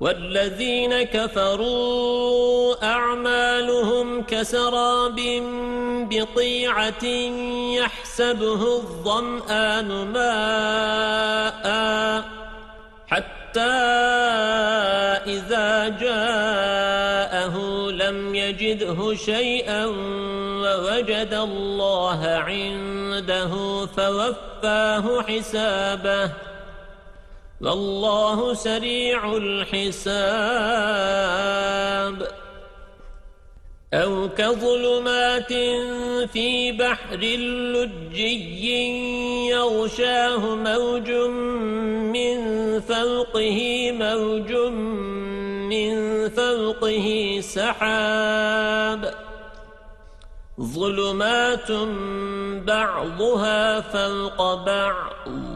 والذين كفروا أعمالهم كسراب بطيعة يحسبه الظمآن ماء حتى إذا جاءه لم يجده شيئا ووجد الله عنده فوفاه حسابه والله سريع الحساب. أو كظلمات في بحر اللجي يغشاه موج من فوقه موج من فوقه سحاب. ظلمات بعضها فوق بعض.